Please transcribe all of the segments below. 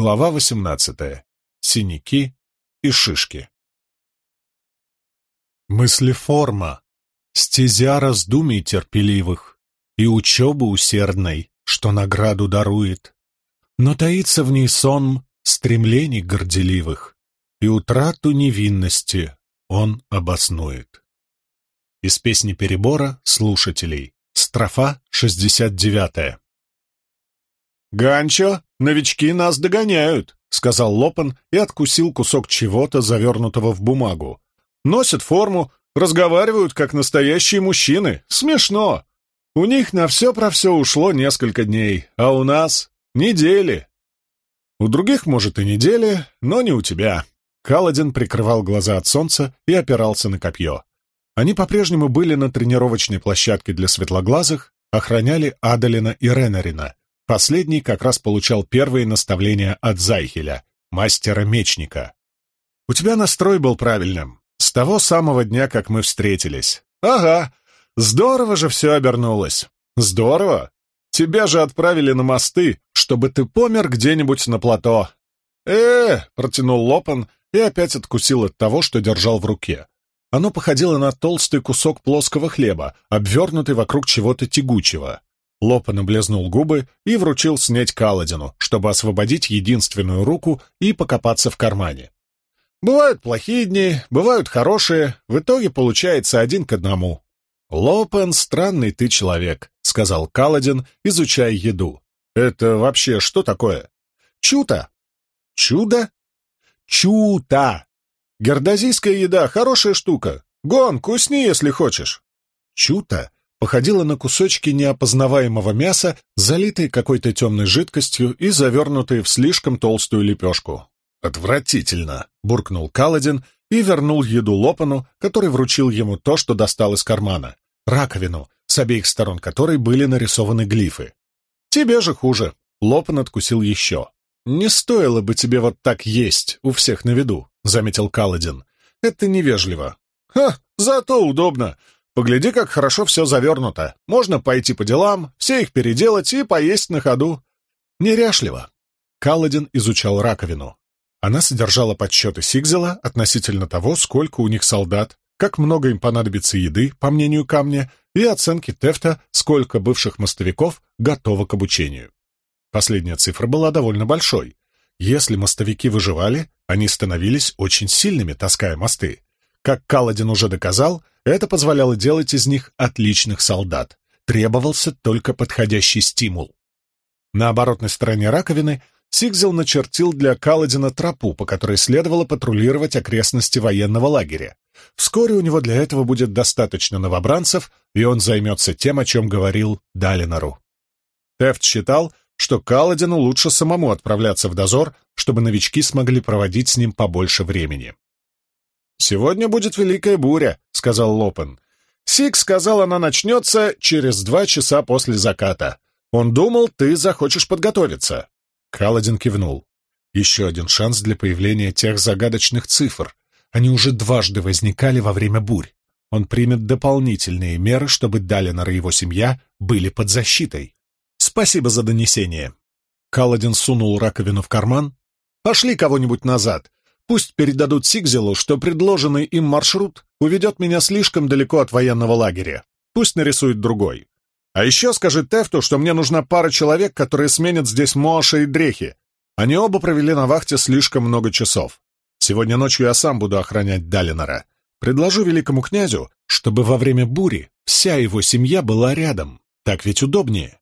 Глава 18. Синяки и шишки. Мыслеформа, стезя раздумий терпеливых и учебы усердной, что награду дарует, но таится в ней сон стремлений горделивых, и утрату невинности он обоснует. Из песни перебора слушателей. Строфа 69. «Ганчо, новички нас догоняют», — сказал Лопан и откусил кусок чего-то, завернутого в бумагу. «Носят форму, разговаривают, как настоящие мужчины. Смешно. У них на все про все ушло несколько дней, а у нас — недели. У других, может, и недели, но не у тебя». Каладин прикрывал глаза от солнца и опирался на копье. Они по-прежнему были на тренировочной площадке для светлоглазых, охраняли Адалина и Ренарина, Последний как раз получал первые наставления от Зайхеля, мастера-мечника. «У тебя настрой был правильным. С того самого дня, как мы встретились». «Ага. Здорово же все обернулось. Здорово. Тебя же отправили на мосты, чтобы ты помер где-нибудь на плато». «Э-э!» — протянул Лопан и опять откусил от того, что держал в руке. Оно походило на толстый кусок плоского хлеба, обвернутый вокруг чего-то тягучего. Лопан облизнул губы и вручил снять Каладину, чтобы освободить единственную руку и покопаться в кармане. «Бывают плохие дни, бывают хорошие, в итоге получается один к одному». «Лопен — странный ты человек», — сказал Каладин, изучая еду. «Это вообще что такое?» «Чута». «Чудо?» «Чута». Гердозийская еда — хорошая штука. Гон, кусни, если хочешь. Чута походила на кусочки неопознаваемого мяса, залитые какой-то темной жидкостью и завернутые в слишком толстую лепешку. «Отвратительно!» — буркнул Каладин и вернул еду Лопану, который вручил ему то, что достал из кармана — раковину, с обеих сторон которой были нарисованы глифы. «Тебе же хуже!» — Лопан откусил еще. «Не стоило бы тебе вот так есть у всех на виду», — заметил Каладин. «Это невежливо». «Ха, зато удобно. Погляди, как хорошо все завернуто. Можно пойти по делам, все их переделать и поесть на ходу. Неряшливо. Каладин изучал раковину. Она содержала подсчеты Сигзела относительно того, сколько у них солдат, как много им понадобится еды, по мнению Камня, и оценки Тефта, сколько бывших мостовиков готово к обучению. Последняя цифра была довольно большой. Если мостовики выживали, они становились очень сильными, таская мосты. Как Каладин уже доказал, это позволяло делать из них отличных солдат. Требовался только подходящий стимул. На оборотной стороне раковины Сигзел начертил для Каладина тропу, по которой следовало патрулировать окрестности военного лагеря. Вскоре у него для этого будет достаточно новобранцев, и он займется тем, о чем говорил Далинору. Тефт считал, что Каладину лучше самому отправляться в дозор, чтобы новички смогли проводить с ним побольше времени. «Сегодня будет великая буря», — сказал Лопен. «Сик сказал, она начнется через два часа после заката. Он думал, ты захочешь подготовиться». Каладин кивнул. Еще один шанс для появления тех загадочных цифр. Они уже дважды возникали во время бурь. Он примет дополнительные меры, чтобы Далинор и его семья были под защитой. «Спасибо за донесение». Каладин сунул раковину в карман. «Пошли кого-нибудь назад. Пусть передадут Сигзелу, что предложенный им маршрут уведет меня слишком далеко от военного лагеря. Пусть нарисует другой. А еще скажи Тефту, что мне нужна пара человек, которые сменят здесь Моша и Дрехи. Они оба провели на вахте слишком много часов. Сегодня ночью я сам буду охранять Далинора. Предложу великому князю, чтобы во время бури вся его семья была рядом. Так ведь удобнее.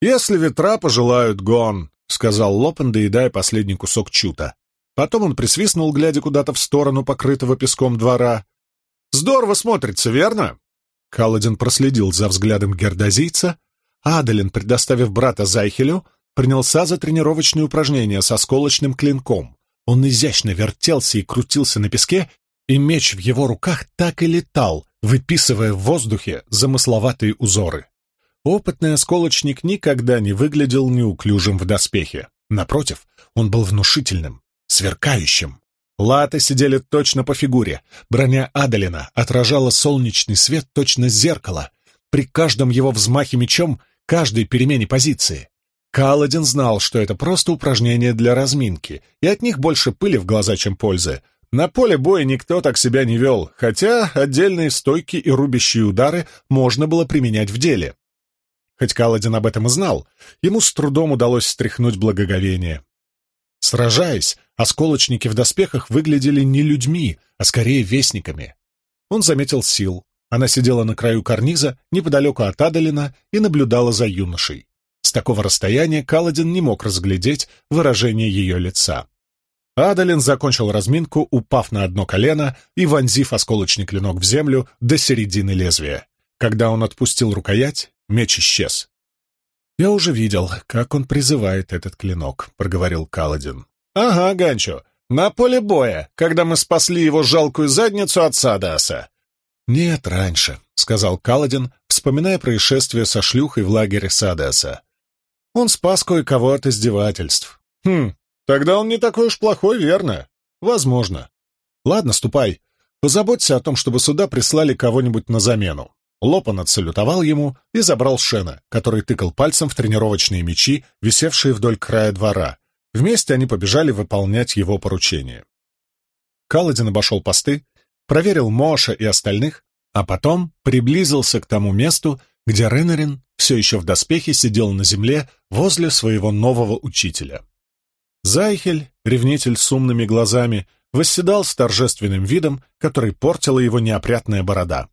«Если ветра пожелают, гон», — сказал Лопен, доедая последний кусок чута. Потом он присвистнул, глядя куда-то в сторону покрытого песком двора. «Здорово смотрится, верно?» Каладин проследил за взглядом гердозийца. Адалин, предоставив брата Зайхелю, принялся за тренировочные упражнения со сколочным клинком. Он изящно вертелся и крутился на песке, и меч в его руках так и летал, выписывая в воздухе замысловатые узоры. Опытный осколочник никогда не выглядел неуклюжим в доспехе. Напротив, он был внушительным, сверкающим. Латы сидели точно по фигуре. Броня Адалина отражала солнечный свет точно зеркало. При каждом его взмахе мечом, каждой перемене позиции. Каладин знал, что это просто упражнения для разминки, и от них больше пыли в глаза, чем пользы. На поле боя никто так себя не вел, хотя отдельные стойки и рубящие удары можно было применять в деле. Хоть Каладин об этом и знал, ему с трудом удалось стряхнуть благоговение. Сражаясь, осколочники в доспехах выглядели не людьми, а скорее вестниками. Он заметил сил. Она сидела на краю карниза, неподалеку от Адалина, и наблюдала за юношей. С такого расстояния Каладин не мог разглядеть выражение ее лица. Адалин закончил разминку, упав на одно колено и вонзив осколочный клинок в землю до середины лезвия. Когда он отпустил рукоять, меч исчез. «Я уже видел, как он призывает этот клинок», — проговорил Каладин. «Ага, Ганчо, на поле боя, когда мы спасли его жалкую задницу от Садаса». «Нет, раньше», — сказал Каладин, вспоминая происшествие со шлюхой в лагере Садаса. Он спас кое-кого от издевательств. Хм, тогда он не такой уж плохой, верно? Возможно. Ладно, ступай. Позаботься о том, чтобы сюда прислали кого-нибудь на замену. Лопан отсалютовал ему и забрал Шена, который тыкал пальцем в тренировочные мечи, висевшие вдоль края двора. Вместе они побежали выполнять его поручение. Каладин обошел посты, проверил Моша и остальных, а потом приблизился к тому месту, где Ренарин все еще в доспехе сидел на земле возле своего нового учителя. Зайхель, ревнитель с умными глазами, восседал с торжественным видом, который портила его неопрятная борода.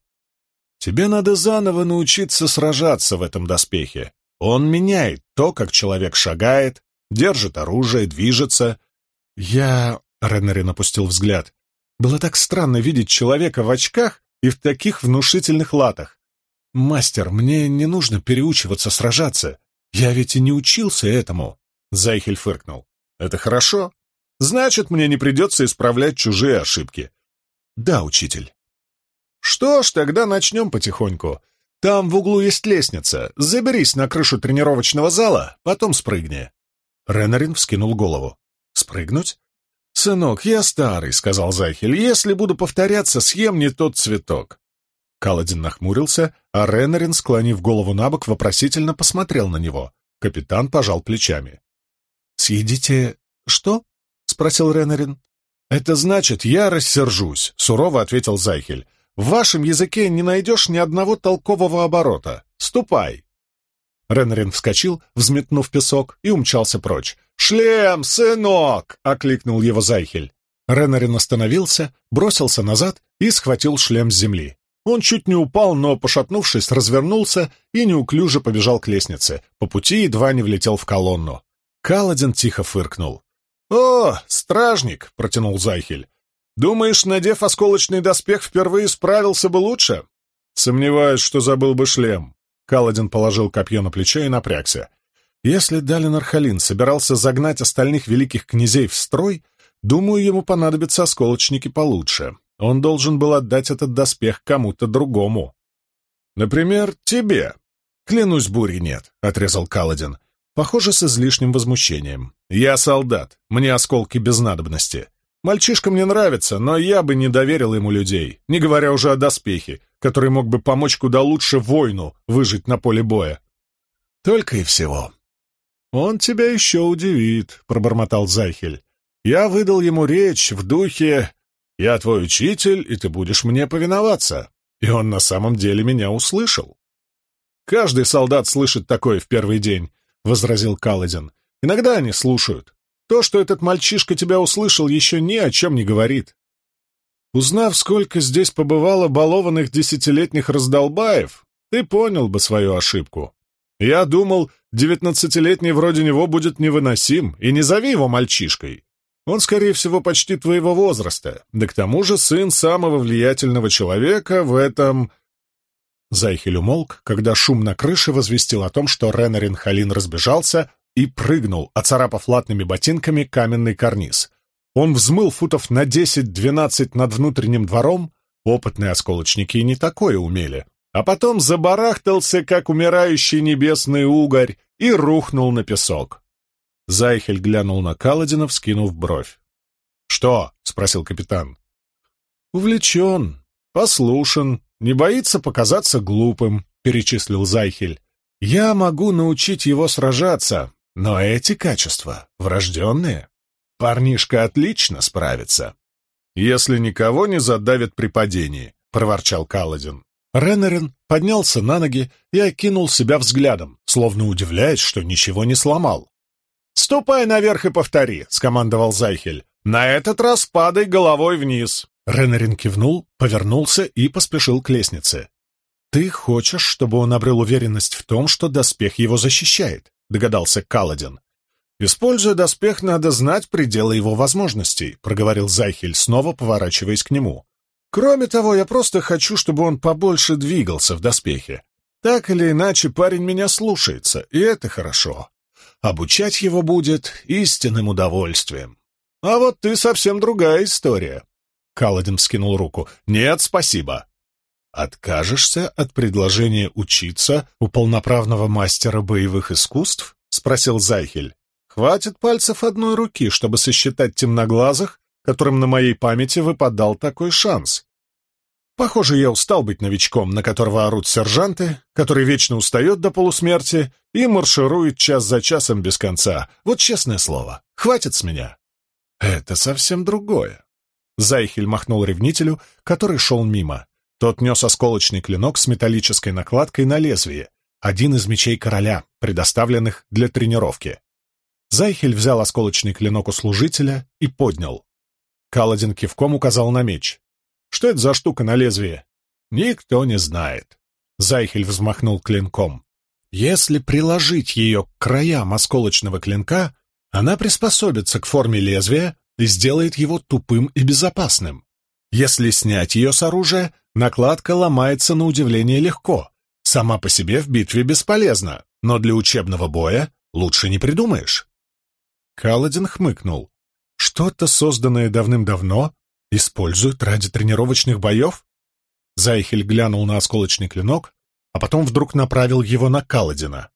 «Тебе надо заново научиться сражаться в этом доспехе. Он меняет то, как человек шагает, держит оружие, движется». «Я...» — Ренарин опустил взгляд. «Было так странно видеть человека в очках и в таких внушительных латах. «Мастер, мне не нужно переучиваться сражаться. Я ведь и не учился этому». Зайхель фыркнул. «Это хорошо. Значит, мне не придется исправлять чужие ошибки». «Да, учитель». «Что ж, тогда начнем потихоньку. Там в углу есть лестница. Заберись на крышу тренировочного зала, потом спрыгни». Ренарин вскинул голову. «Спрыгнуть?» «Сынок, я старый», — сказал Зайхель. «Если буду повторяться, съем не тот цветок. Каладин нахмурился, а Ренарин, склонив голову на бок, вопросительно посмотрел на него. Капитан пожал плечами. «Съедите... что?» — спросил Ренарин. «Это значит, я рассержусь», — сурово ответил Зайхель. «В вашем языке не найдешь ни одного толкового оборота. Ступай!» Ренарин вскочил, взметнув песок, и умчался прочь. «Шлем, сынок!» — окликнул его Зайхель. Ренарин остановился, бросился назад и схватил шлем с земли. Он чуть не упал, но, пошатнувшись, развернулся и неуклюже побежал к лестнице. По пути едва не влетел в колонну. Каладин тихо фыркнул. «О, стражник!» — протянул Зайхель. «Думаешь, надев осколочный доспех, впервые справился бы лучше?» «Сомневаюсь, что забыл бы шлем». Каладин положил копье на плечо и напрягся. «Если Далин Архалин собирался загнать остальных великих князей в строй, думаю, ему понадобятся осколочники получше. Он должен был отдать этот доспех кому-то другому. Например, тебе. Клянусь, бури нет, — отрезал Каладин. Похоже, с излишним возмущением. Я солдат, мне осколки без надобности. Мальчишка мне нравится, но я бы не доверил ему людей, не говоря уже о доспехе, который мог бы помочь куда лучше воину выжить на поле боя. Только и всего. «Он тебя еще удивит», — пробормотал Зайхель. «Я выдал ему речь в духе «Я твой учитель, и ты будешь мне повиноваться». И он на самом деле меня услышал. «Каждый солдат слышит такое в первый день», — возразил Каладин. «Иногда они слушают. То, что этот мальчишка тебя услышал, еще ни о чем не говорит. Узнав, сколько здесь побывало балованных десятилетних раздолбаев, ты понял бы свою ошибку. Я думал, девятнадцатилетний вроде него будет невыносим, и не зови его мальчишкой. Он, скорее всего, почти твоего возраста, да к тому же сын самого влиятельного человека в этом...» Зайхель умолк, когда шум на крыше возвестил о том, что Ренарин Халин разбежался и прыгнул, оцарапав латными ботинками каменный карниз. Он взмыл футов на десять-двенадцать над внутренним двором, опытные осколочники и не такое умели, а потом забарахтался, как умирающий небесный угорь, и рухнул на песок. Зайхель глянул на Каладина, вскинув бровь. «Что?» — спросил капитан. «Увлечен, послушен, не боится показаться глупым», — перечислил Зайхель. «Я могу научить его сражаться, Но эти качества врожденные. Парнишка отлично справится. Если никого не задавит при падении, — проворчал Каладин. Реннерин поднялся на ноги и окинул себя взглядом, словно удивляясь, что ничего не сломал. «Ступай наверх и повтори», — скомандовал Зайхель. «На этот раз падай головой вниз». Реннерин кивнул, повернулся и поспешил к лестнице. «Ты хочешь, чтобы он обрел уверенность в том, что доспех его защищает?» — догадался Каладин. «Используя доспех, надо знать пределы его возможностей», — проговорил Зайхель, снова поворачиваясь к нему. Кроме того, я просто хочу, чтобы он побольше двигался в доспехе. Так или иначе, парень меня слушается, и это хорошо. Обучать его будет истинным удовольствием. А вот ты совсем другая история. Каладин скинул руку. Нет, спасибо. Откажешься от предложения учиться у полноправного мастера боевых искусств? Спросил Зайхель. Хватит пальцев одной руки, чтобы сосчитать темноглазых, которым на моей памяти выпадал такой шанс. Похоже, я устал быть новичком, на которого орут сержанты, который вечно устает до полусмерти и марширует час за часом без конца. Вот честное слово, хватит с меня. Это совсем другое. Зайхель махнул ревнителю, который шел мимо. Тот нес осколочный клинок с металлической накладкой на лезвие, один из мечей короля, предоставленных для тренировки. Зайхель взял осколочный клинок у служителя и поднял. Каладин кивком указал на меч. «Что это за штука на лезвии?» «Никто не знает». Зайхель взмахнул клинком. «Если приложить ее к краям осколочного клинка, она приспособится к форме лезвия и сделает его тупым и безопасным. Если снять ее с оружия, накладка ломается на удивление легко. Сама по себе в битве бесполезна, но для учебного боя лучше не придумаешь». Каладин хмыкнул. Что-то, созданное давным-давно, используют ради тренировочных боев? Зайхель глянул на осколочный клинок, а потом вдруг направил его на Каладина.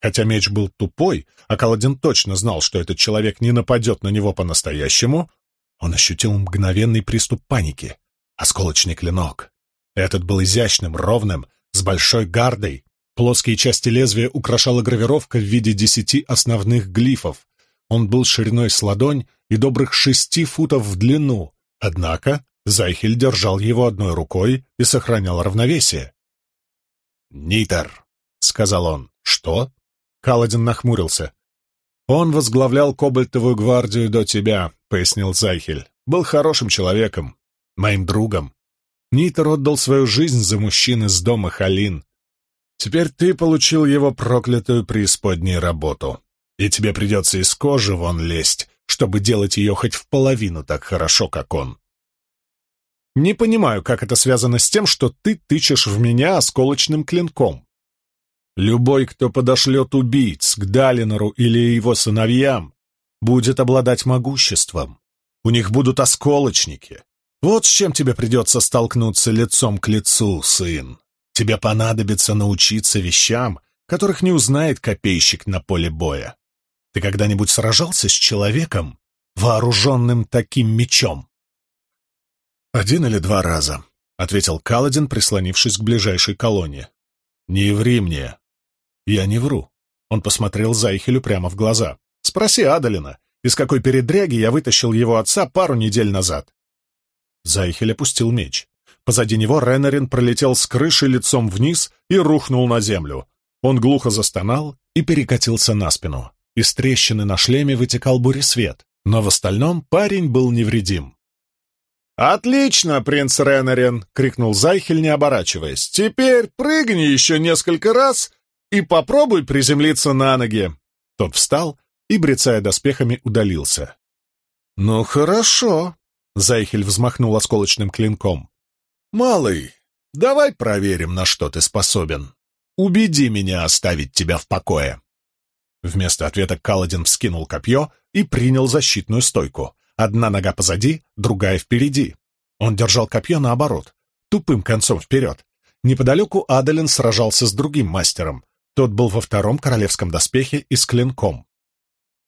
Хотя меч был тупой, а Каладин точно знал, что этот человек не нападет на него по-настоящему, он ощутил мгновенный приступ паники. Осколочный клинок. Этот был изящным, ровным, с большой гардой. Плоские части лезвия украшала гравировка в виде десяти основных глифов. Он был шириной с ладонь и добрых шести футов в длину, однако Зайхель держал его одной рукой и сохранял равновесие. «Нитер», — сказал он. «Что?» Каладин нахмурился. «Он возглавлял Кобальтовую гвардию до тебя», — пояснил Зайхель. «Был хорошим человеком, моим другом. Нитер отдал свою жизнь за мужчин из дома Халин. Теперь ты получил его проклятую преисподней работу, и тебе придется из кожи вон лезть, чтобы делать ее хоть в половину так хорошо, как он. Не понимаю, как это связано с тем, что ты тычешь в меня осколочным клинком. Любой, кто подошлет убийц к Далинору или его сыновьям, будет обладать могуществом. У них будут осколочники. Вот с чем тебе придется столкнуться лицом к лицу, сын. Тебе понадобится научиться вещам, которых не узнает копейщик на поле боя. Ты когда-нибудь сражался с человеком, вооруженным таким мечом?» «Один или два раза», — ответил Каладин, прислонившись к ближайшей колонне. «Не ври мне». «Я не вру». Он посмотрел Зайхелю прямо в глаза. «Спроси Адалина, из какой передряги я вытащил его отца пару недель назад». Зайхель опустил меч. Позади него Ренарин пролетел с крыши лицом вниз и рухнул на землю. Он глухо застонал и перекатился на спину. Из трещины на шлеме вытекал буресвет, но в остальном парень был невредим. «Отлично, принц Ренарен!» — крикнул Зайхель, не оборачиваясь. «Теперь прыгни еще несколько раз и попробуй приземлиться на ноги!» Тот встал и, брецая доспехами, удалился. «Ну, хорошо!» — Зайхель взмахнул осколочным клинком. «Малый, давай проверим, на что ты способен. Убеди меня оставить тебя в покое!» Вместо ответа Каладин вскинул копье и принял защитную стойку. Одна нога позади, другая впереди. Он держал копье наоборот, тупым концом вперед. Неподалеку Адалин сражался с другим мастером. Тот был во втором королевском доспехе и с клинком.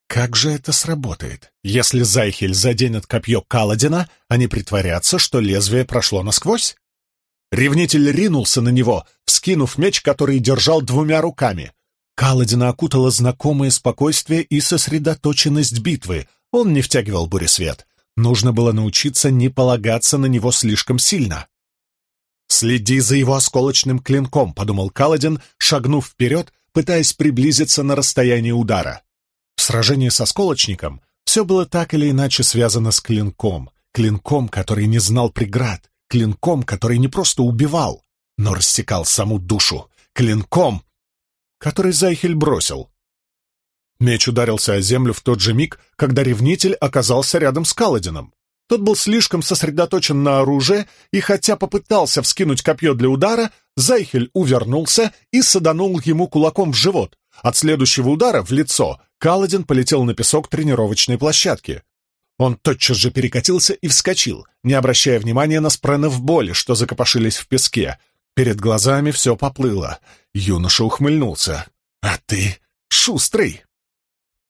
Как же это сработает? Если Зайхель заденет копье Каладина, они притворятся, что лезвие прошло насквозь? Ревнитель ринулся на него, вскинув меч, который держал двумя руками. Каладина окутало знакомое спокойствие и сосредоточенность битвы. Он не втягивал буресвет. Нужно было научиться не полагаться на него слишком сильно. «Следи за его осколочным клинком», — подумал Каладин, шагнув вперед, пытаясь приблизиться на расстояние удара. В сражении со осколочником все было так или иначе связано с клинком, клинком, который не знал преград, клинком, который не просто убивал, но рассекал саму душу, клинком, который Зайхель бросил. Меч ударился о землю в тот же миг, когда ревнитель оказался рядом с Каладином. Тот был слишком сосредоточен на оружие, и хотя попытался вскинуть копье для удара, Зайхель увернулся и саданул ему кулаком в живот. От следующего удара в лицо Каладин полетел на песок тренировочной площадки. Он тотчас же перекатился и вскочил, не обращая внимания на спренов боли, что закопошились в песке, Перед глазами все поплыло. Юноша ухмыльнулся. «А ты шустрый!»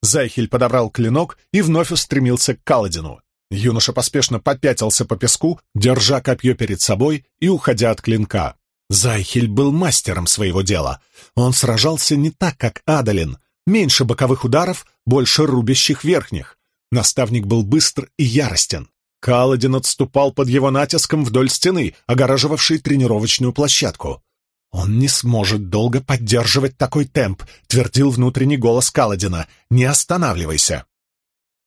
Зайхель подобрал клинок и вновь устремился к Каладину. Юноша поспешно попятился по песку, держа копье перед собой и уходя от клинка. Зайхель был мастером своего дела. Он сражался не так, как Адалин. Меньше боковых ударов, больше рубящих верхних. Наставник был быстр и яростен. Каладин отступал под его натиском вдоль стены, огораживавшей тренировочную площадку. «Он не сможет долго поддерживать такой темп», — твердил внутренний голос Каладина. «Не останавливайся».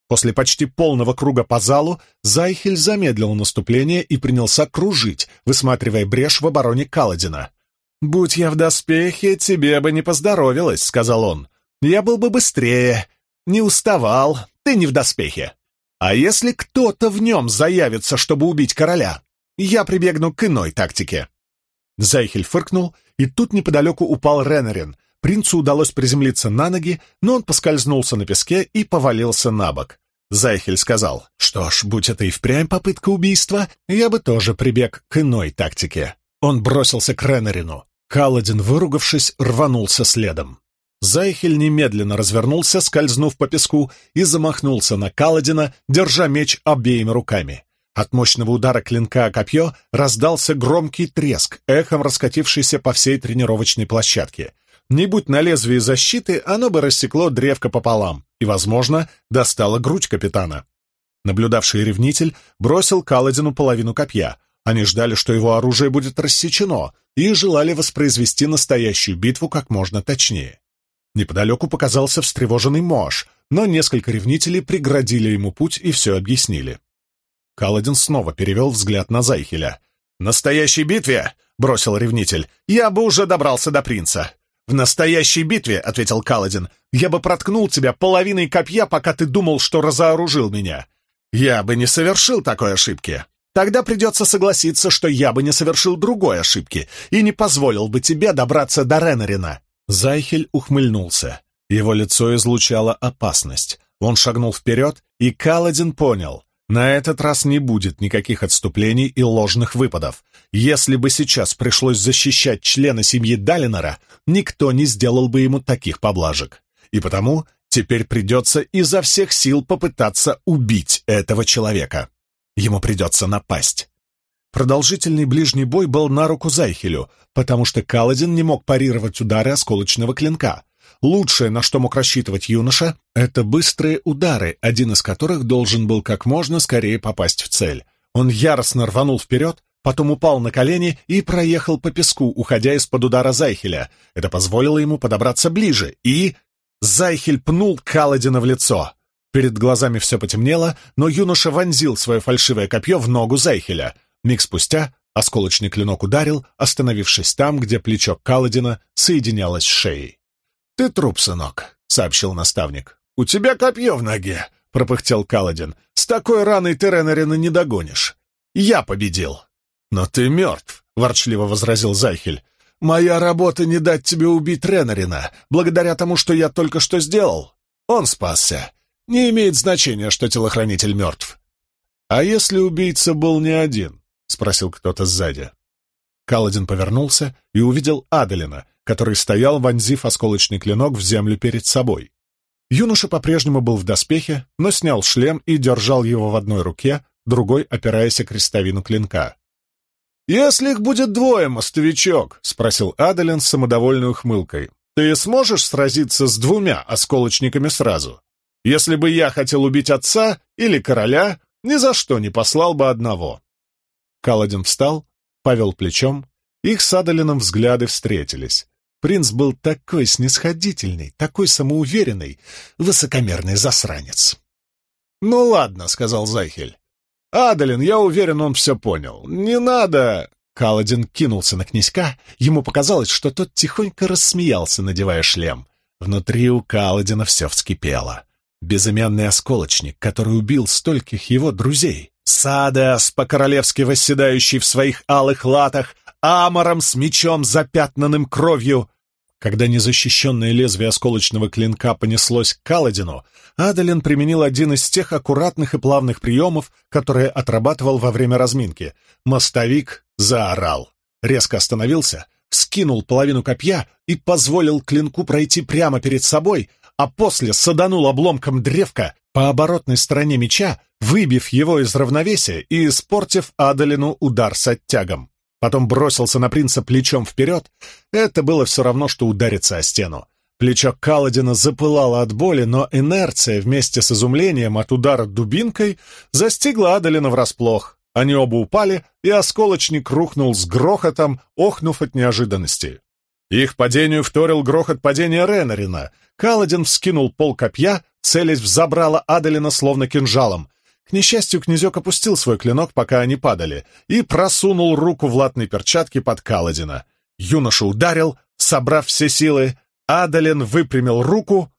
После почти полного круга по залу Зайхель замедлил наступление и принялся кружить, высматривая брешь в обороне Каладина. «Будь я в доспехе, тебе бы не поздоровилось», — сказал он. «Я был бы быстрее, не уставал, ты не в доспехе. А если кто-то в нем заявится, чтобы убить короля, я прибегну к иной тактике. Зайхель фыркнул, и тут неподалеку упал Ренарин. Принцу удалось приземлиться на ноги, но он поскользнулся на песке и повалился на бок. Зайхель сказал, что ж, будь это и впрямь попытка убийства, я бы тоже прибег к иной тактике. Он бросился к Ренарину. Каладин, выругавшись, рванулся следом. Зайхель немедленно развернулся, скользнув по песку, и замахнулся на Каладина, держа меч обеими руками. От мощного удара клинка о копье раздался громкий треск, эхом раскатившийся по всей тренировочной площадке. Не будь на лезвии защиты, оно бы рассекло древко пополам и, возможно, достало грудь капитана. Наблюдавший ревнитель бросил Каладину половину копья. Они ждали, что его оружие будет рассечено, и желали воспроизвести настоящую битву как можно точнее. Неподалеку показался встревоженный Мош, но несколько ревнителей преградили ему путь и все объяснили. Каладин снова перевел взгляд на Зайхеля. «Настоящей битве?» — бросил ревнитель. «Я бы уже добрался до принца». «В настоящей битве», — ответил Каладин, — «я бы проткнул тебя половиной копья, пока ты думал, что разоружил меня. Я бы не совершил такой ошибки. Тогда придется согласиться, что я бы не совершил другой ошибки и не позволил бы тебе добраться до Ренарина. Зайхель ухмыльнулся. Его лицо излучало опасность. Он шагнул вперед, и Каладин понял. На этот раз не будет никаких отступлений и ложных выпадов. Если бы сейчас пришлось защищать члена семьи Далинора, никто не сделал бы ему таких поблажек. И потому теперь придется изо всех сил попытаться убить этого человека. Ему придется напасть. Продолжительный ближний бой был на руку Зайхелю, потому что Каладин не мог парировать удары осколочного клинка. Лучшее, на что мог рассчитывать юноша, это быстрые удары, один из которых должен был как можно скорее попасть в цель. Он яростно рванул вперед, потом упал на колени и проехал по песку, уходя из-под удара Зайхеля. Это позволило ему подобраться ближе, и... Зайхель пнул Каладина в лицо. Перед глазами все потемнело, но юноша вонзил свое фальшивое копье в ногу Зайхеля — Миг спустя осколочный клинок ударил, остановившись там, где плечо Каладина соединялось с шеей. «Ты труп, сынок», — сообщил наставник. «У тебя копье в ноге», — пропыхтел Каладин. «С такой раной ты Ренарина не догонишь. Я победил». «Но ты мертв», — ворчливо возразил Зайхель. «Моя работа не дать тебе убить Ренарина, благодаря тому, что я только что сделал. Он спасся. Не имеет значения, что телохранитель мертв». «А если убийца был не один?» — спросил кто-то сзади. Каладин повернулся и увидел Аделина, который стоял, вонзив осколочный клинок в землю перед собой. Юноша по-прежнему был в доспехе, но снял шлем и держал его в одной руке, другой опираясь о крестовину клинка. «Если их будет двое, мостовичок?» — спросил Аделин с самодовольной ухмылкой. Ты сможешь сразиться с двумя осколочниками сразу? Если бы я хотел убить отца или короля, ни за что не послал бы одного». Каладин встал, повел плечом. Их с Адалином взгляды встретились. Принц был такой снисходительный, такой самоуверенный, высокомерный засранец. «Ну ладно», — сказал Зайхель. «Адалин, я уверен, он все понял. Не надо...» Каладин кинулся на князька. Ему показалось, что тот тихонько рассмеялся, надевая шлем. Внутри у Каладина все вскипело. Безымянный осколочник, который убил стольких его друзей. Садеас, по-королевски восседающий в своих алых латах, Амором с мечом, запятнанным кровью. Когда незащищенное лезвие осколочного клинка понеслось к Каладину, Адалин применил один из тех аккуратных и плавных приемов, которые отрабатывал во время разминки. Мостовик заорал. Резко остановился, скинул половину копья и позволил клинку пройти прямо перед собой, а после саданул обломком древка по оборотной стороне меча, выбив его из равновесия и испортив Адалину удар с оттягом потом бросился на принца плечом вперед, это было все равно, что удариться о стену. Плечо Каладина запылало от боли, но инерция вместе с изумлением от удара дубинкой застигла Адалина врасплох. Они оба упали, и осколочник рухнул с грохотом, охнув от неожиданности. Их падению вторил грохот падения Ренарина. Каладин вскинул пол копья, целясь в забрало Адалина словно кинжалом. К несчастью, князек опустил свой клинок, пока они падали, и просунул руку в латной перчатке под Каладина. Юноша ударил, собрав все силы. Адалин выпрямил руку.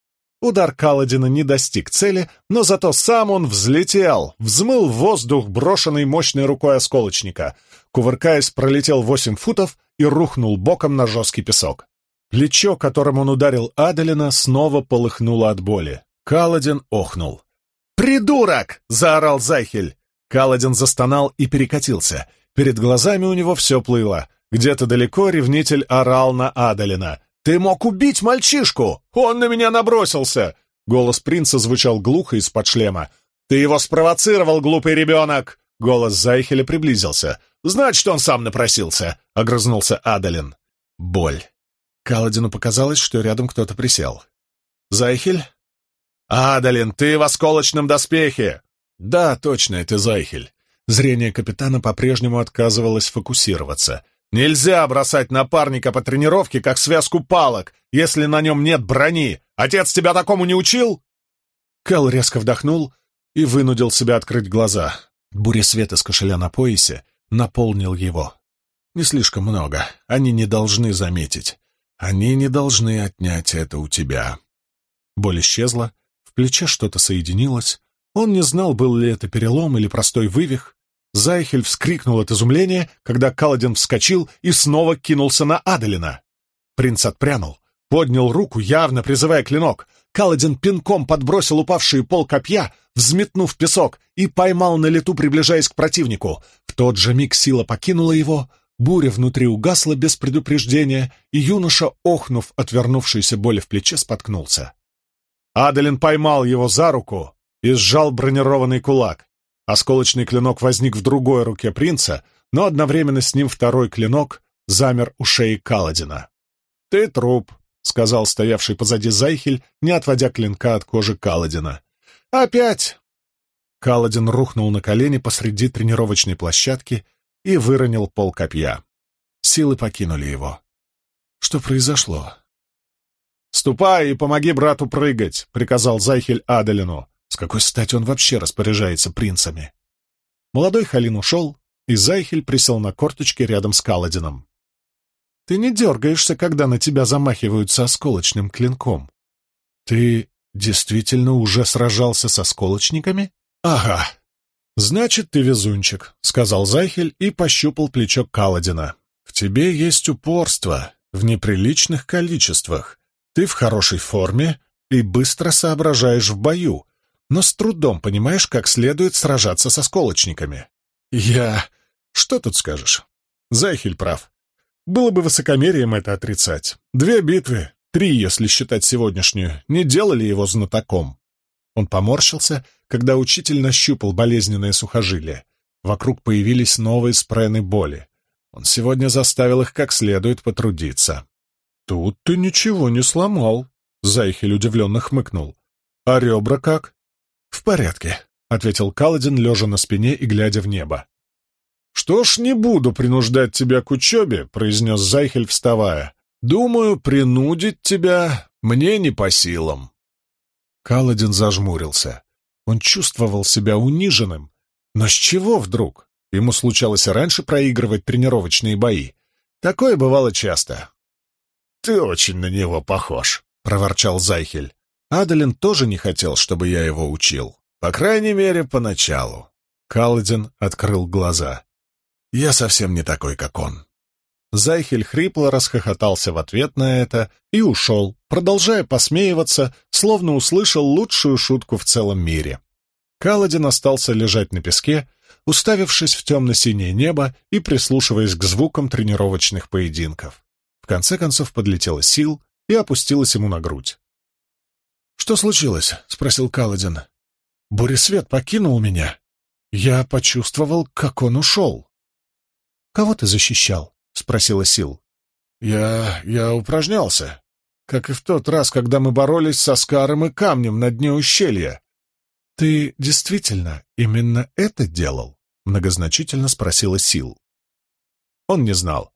Удар Каладина не достиг цели, но зато сам он взлетел, взмыл воздух, брошенный мощной рукой осколочника. Кувыркаясь, пролетел восемь футов и рухнул боком на жесткий песок. Плечо, которым он ударил Адалина, снова полыхнуло от боли. Каладин охнул. «Придурок!» — заорал Зайхель. Каладин застонал и перекатился. Перед глазами у него все плыло. Где-то далеко ревнитель орал на Адалина. «Ты мог убить мальчишку! Он на меня набросился!» Голос принца звучал глухо из-под шлема. «Ты его спровоцировал, глупый ребенок!» Голос Зайхеля приблизился. «Значит, он сам напросился!» — огрызнулся Адалин. Боль. Каладину показалось, что рядом кто-то присел. «Зайхель?» «Адалин, ты в осколочном доспехе!» «Да, точно, это Зайхель». Зрение капитана по-прежнему отказывалось фокусироваться. «Нельзя бросать напарника по тренировке, как связку палок, если на нем нет брони! Отец тебя такому не учил?» Кэл резко вдохнул и вынудил себя открыть глаза. Буря света с кошеля на поясе наполнил его. «Не слишком много. Они не должны заметить. Они не должны отнять это у тебя». Боль исчезла, в плече что-то соединилось. Он не знал, был ли это перелом или простой вывих. Зайхель вскрикнул от изумления, когда Каладин вскочил и снова кинулся на Адалина. Принц отпрянул, поднял руку, явно призывая клинок. Каладин пинком подбросил упавший пол копья, взметнув песок, и поймал на лету, приближаясь к противнику. В тот же миг сила покинула его, буря внутри угасла без предупреждения, и юноша, охнув от боли в плече, споткнулся. Адалин поймал его за руку и сжал бронированный кулак. Осколочный клинок возник в другой руке принца, но одновременно с ним второй клинок замер у шеи Каладина. «Ты труп», — сказал стоявший позади Зайхель, не отводя клинка от кожи Каладина. «Опять!» Каладин рухнул на колени посреди тренировочной площадки и выронил пол копья. Силы покинули его. Что произошло? «Ступай и помоги брату прыгать», — приказал Зайхель Аделину. С какой стати он вообще распоряжается принцами? Молодой Халин ушел, и Зайхель присел на корточки рядом с Каладином. «Ты не дергаешься, когда на тебя замахиваются осколочным клинком. Ты действительно уже сражался с осколочниками?» «Ага. Значит, ты везунчик», — сказал Зайхель и пощупал плечо Каладина. «В тебе есть упорство в неприличных количествах. Ты в хорошей форме и быстро соображаешь в бою, но с трудом понимаешь, как следует сражаться со сколочниками. Я... Что тут скажешь? Зайхель прав. Было бы высокомерием это отрицать. Две битвы, три, если считать сегодняшнюю, не делали его знатоком. Он поморщился, когда учитель нащупал болезненное сухожилие. Вокруг появились новые спрены боли. Он сегодня заставил их как следует потрудиться. Тут ты ничего не сломал, Зайхель удивленно хмыкнул. А ребра как? В порядке, ответил Каладин, лежа на спине и глядя в небо. «Что ж, не буду принуждать тебя к учебе», — произнес Зайхель, вставая. «Думаю, принудить тебя мне не по силам». Каладин зажмурился. Он чувствовал себя униженным. Но с чего вдруг? Ему случалось раньше проигрывать тренировочные бои. Такое бывало часто. «Ты очень на него похож», — проворчал Зайхель. Адалин тоже не хотел, чтобы я его учил. По крайней мере, поначалу. Каладин открыл глаза. «Я совсем не такой, как он». Зайхель хрипло расхохотался в ответ на это и ушел, продолжая посмеиваться, словно услышал лучшую шутку в целом мире. Каладин остался лежать на песке, уставившись в темно-синее небо и прислушиваясь к звукам тренировочных поединков. В конце концов подлетела Сил и опустилась ему на грудь. «Что случилось?» — спросил Каладин. «Буресвет покинул меня. Я почувствовал, как он ушел». «Кого ты защищал?» — спросила Сил. «Я... я упражнялся, как и в тот раз, когда мы боролись со Скаром и Камнем на дне ущелья. «Ты действительно именно это делал?» — многозначительно спросила Сил. Он не знал.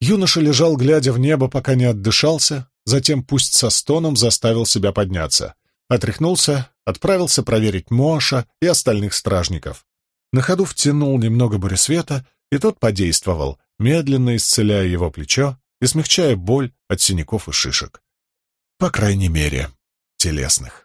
Юноша лежал, глядя в небо, пока не отдышался, затем пусть со стоном заставил себя подняться. Отряхнулся, отправился проверить Моша и остальных стражников. На ходу втянул немного буресвета, и тот подействовал, медленно исцеляя его плечо и смягчая боль от синяков и шишек. По крайней мере, телесных.